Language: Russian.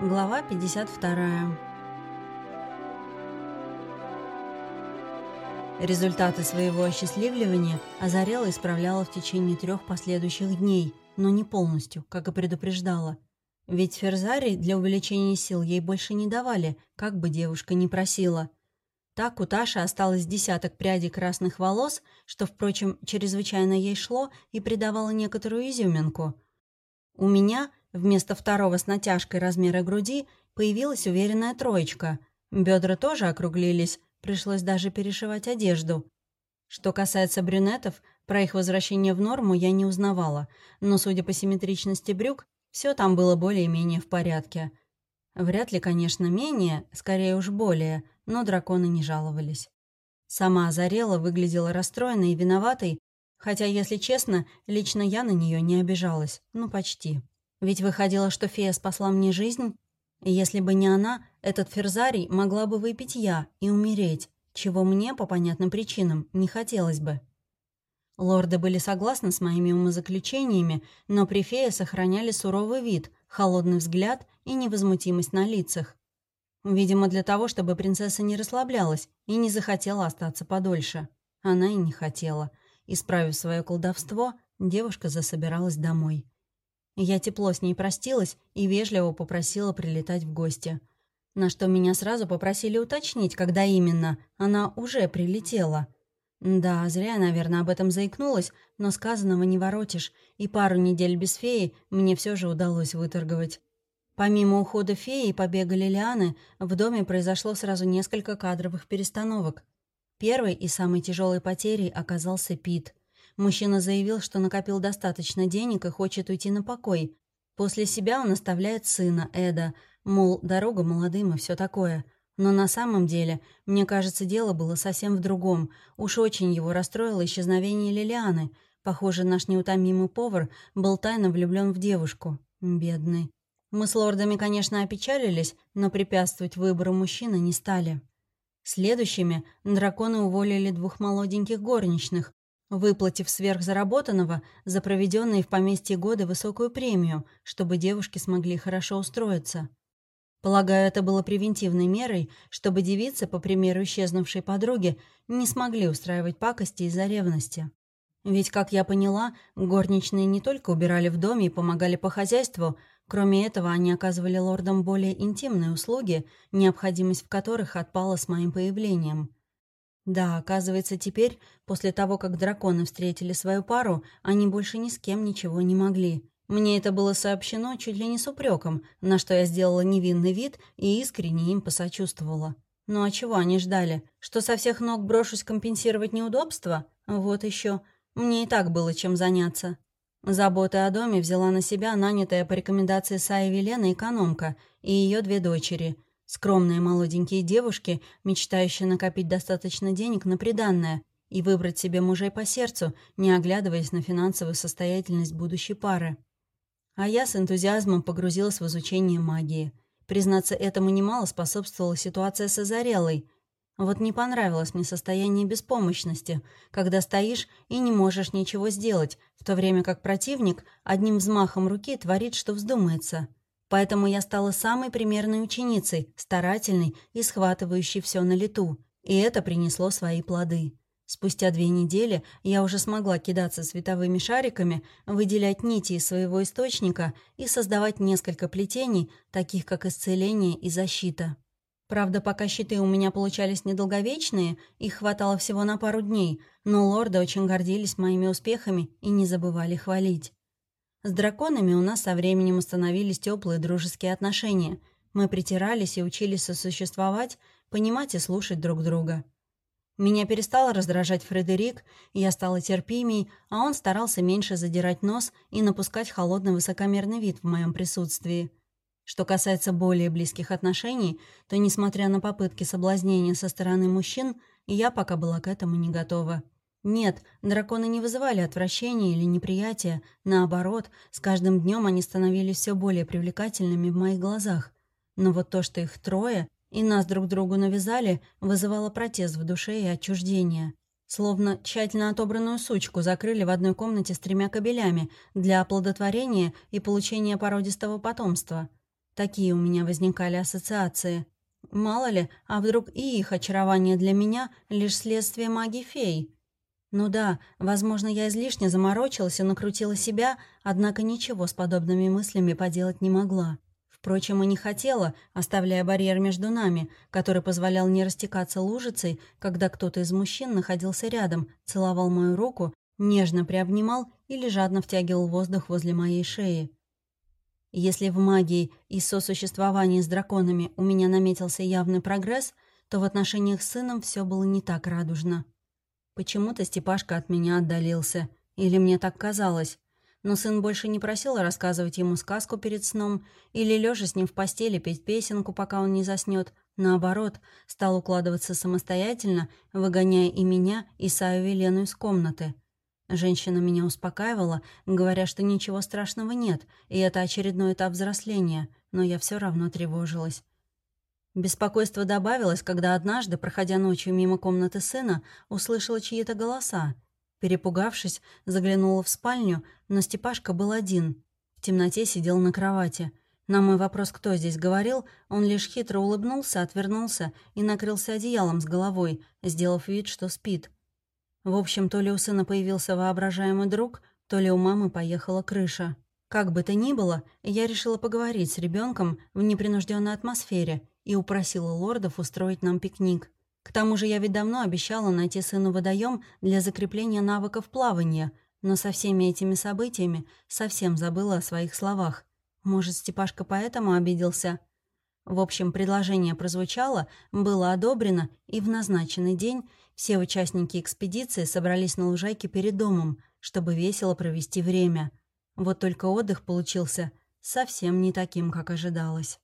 Глава 52. Результаты своего осчастливливания Азарела исправляла в течение трех последующих дней, но не полностью, как и предупреждала. Ведь Ферзарий для увеличения сил ей больше не давали, как бы девушка ни просила. Так у Таши осталось десяток прядей красных волос, что, впрочем, чрезвычайно ей шло и придавало некоторую изюминку. У меня – Вместо второго с натяжкой размера груди появилась уверенная троечка. Бедра тоже округлились, пришлось даже перешивать одежду. Что касается брюнетов, про их возвращение в норму я не узнавала, но, судя по симметричности брюк, все там было более-менее в порядке. Вряд ли, конечно, менее, скорее уж более, но драконы не жаловались. Сама Азарела выглядела расстроенной и виноватой, хотя, если честно, лично я на нее не обижалась, ну почти. Ведь выходило, что фея спасла мне жизнь, и если бы не она, этот ферзарий могла бы выпить я и умереть, чего мне, по понятным причинам, не хотелось бы. Лорды были согласны с моими умозаключениями, но при фее сохраняли суровый вид, холодный взгляд и невозмутимость на лицах. Видимо, для того, чтобы принцесса не расслаблялась и не захотела остаться подольше. Она и не хотела. Исправив свое колдовство, девушка засобиралась домой. Я тепло с ней простилась и вежливо попросила прилетать в гости. На что меня сразу попросили уточнить, когда именно она уже прилетела. Да, зря, наверное, об этом заикнулась, но сказанного не воротишь, и пару недель без феи мне все же удалось выторговать. Помимо ухода феи и побега Лилианы, в доме произошло сразу несколько кадровых перестановок. Первой и самой тяжелой потерей оказался Пит. Мужчина заявил, что накопил достаточно денег и хочет уйти на покой. После себя он оставляет сына, Эда, мол, дорога молодым и все такое. Но на самом деле, мне кажется, дело было совсем в другом. Уж очень его расстроило исчезновение Лилианы. Похоже, наш неутомимый повар был тайно влюблен в девушку. Бедный. Мы с лордами, конечно, опечалились, но препятствовать выбору мужчины не стали. Следующими драконы уволили двух молоденьких горничных, выплатив сверхзаработанного за проведенные в поместье годы высокую премию, чтобы девушки смогли хорошо устроиться. Полагаю, это было превентивной мерой, чтобы девицы, по примеру исчезнувшей подруги, не смогли устраивать пакости из-за ревности. Ведь, как я поняла, горничные не только убирали в доме и помогали по хозяйству, кроме этого они оказывали лордам более интимные услуги, необходимость в которых отпала с моим появлением – да, оказывается, теперь, после того, как драконы встретили свою пару, они больше ни с кем ничего не могли. Мне это было сообщено чуть ли не с упреком, на что я сделала невинный вид и искренне им посочувствовала. Ну а чего они ждали? Что со всех ног брошусь компенсировать неудобства? Вот еще. Мне и так было чем заняться. Заботы о доме взяла на себя нанятая по рекомендации Саи Велена экономка и ее две дочери – Скромные молоденькие девушки, мечтающие накопить достаточно денег на приданное и выбрать себе мужей по сердцу, не оглядываясь на финансовую состоятельность будущей пары. А я с энтузиазмом погрузилась в изучение магии. Признаться, этому немало способствовала ситуация с Азарелой. Вот не понравилось мне состояние беспомощности, когда стоишь и не можешь ничего сделать, в то время как противник одним взмахом руки творит, что вздумается – Поэтому я стала самой примерной ученицей, старательной и схватывающей все на лету. И это принесло свои плоды. Спустя две недели я уже смогла кидаться световыми шариками, выделять нити из своего источника и создавать несколько плетений, таких как исцеление и защита. Правда, пока щиты у меня получались недолговечные, их хватало всего на пару дней, но лорды очень гордились моими успехами и не забывали хвалить. С драконами у нас со временем установились теплые дружеские отношения. Мы притирались и учились сосуществовать, понимать и слушать друг друга. Меня перестал раздражать Фредерик, я стала терпимей, а он старался меньше задирать нос и напускать холодный высокомерный вид в моем присутствии. Что касается более близких отношений, то, несмотря на попытки соблазнения со стороны мужчин, я пока была к этому не готова. Нет, драконы не вызывали отвращения или неприятия. Наоборот, с каждым днем они становились все более привлекательными в моих глазах. Но вот то, что их трое, и нас друг другу навязали, вызывало протест в душе и отчуждение. Словно тщательно отобранную сучку закрыли в одной комнате с тремя кобелями для оплодотворения и получения породистого потомства. Такие у меня возникали ассоциации. Мало ли, а вдруг и их очарование для меня — лишь следствие магии фей? Ну да, возможно, я излишне заморочилась и накрутила себя, однако ничего с подобными мыслями поделать не могла. Впрочем, и не хотела, оставляя барьер между нами, который позволял не растекаться лужицей, когда кто-то из мужчин находился рядом, целовал мою руку, нежно приобнимал или жадно втягивал воздух возле моей шеи. Если в магии и сосуществовании с драконами у меня наметился явный прогресс, то в отношениях с сыном все было не так радужно. Почему-то Степашка от меня отдалился. Или мне так казалось. Но сын больше не просил рассказывать ему сказку перед сном или лежа с ним в постели петь песенку, пока он не заснет. Наоборот, стал укладываться самостоятельно, выгоняя и меня, и Саю Велену из комнаты. Женщина меня успокаивала, говоря, что ничего страшного нет, и это очередной этап взросления, но я все равно тревожилась. Беспокойство добавилось, когда однажды, проходя ночью мимо комнаты сына, услышала чьи-то голоса. Перепугавшись, заглянула в спальню, но Степашка был один. В темноте сидел на кровати. На мой вопрос, кто здесь говорил, он лишь хитро улыбнулся, отвернулся и накрылся одеялом с головой, сделав вид, что спит. В общем, то ли у сына появился воображаемый друг, то ли у мамы поехала крыша. Как бы то ни было, я решила поговорить с ребенком в непринужденной атмосфере и упросила лордов устроить нам пикник. К тому же я ведь давно обещала найти сыну водоем для закрепления навыков плавания, но со всеми этими событиями совсем забыла о своих словах. Может, Степашка поэтому обиделся? В общем, предложение прозвучало, было одобрено, и в назначенный день все участники экспедиции собрались на лужайке перед домом, чтобы весело провести время. Вот только отдых получился совсем не таким, как ожидалось.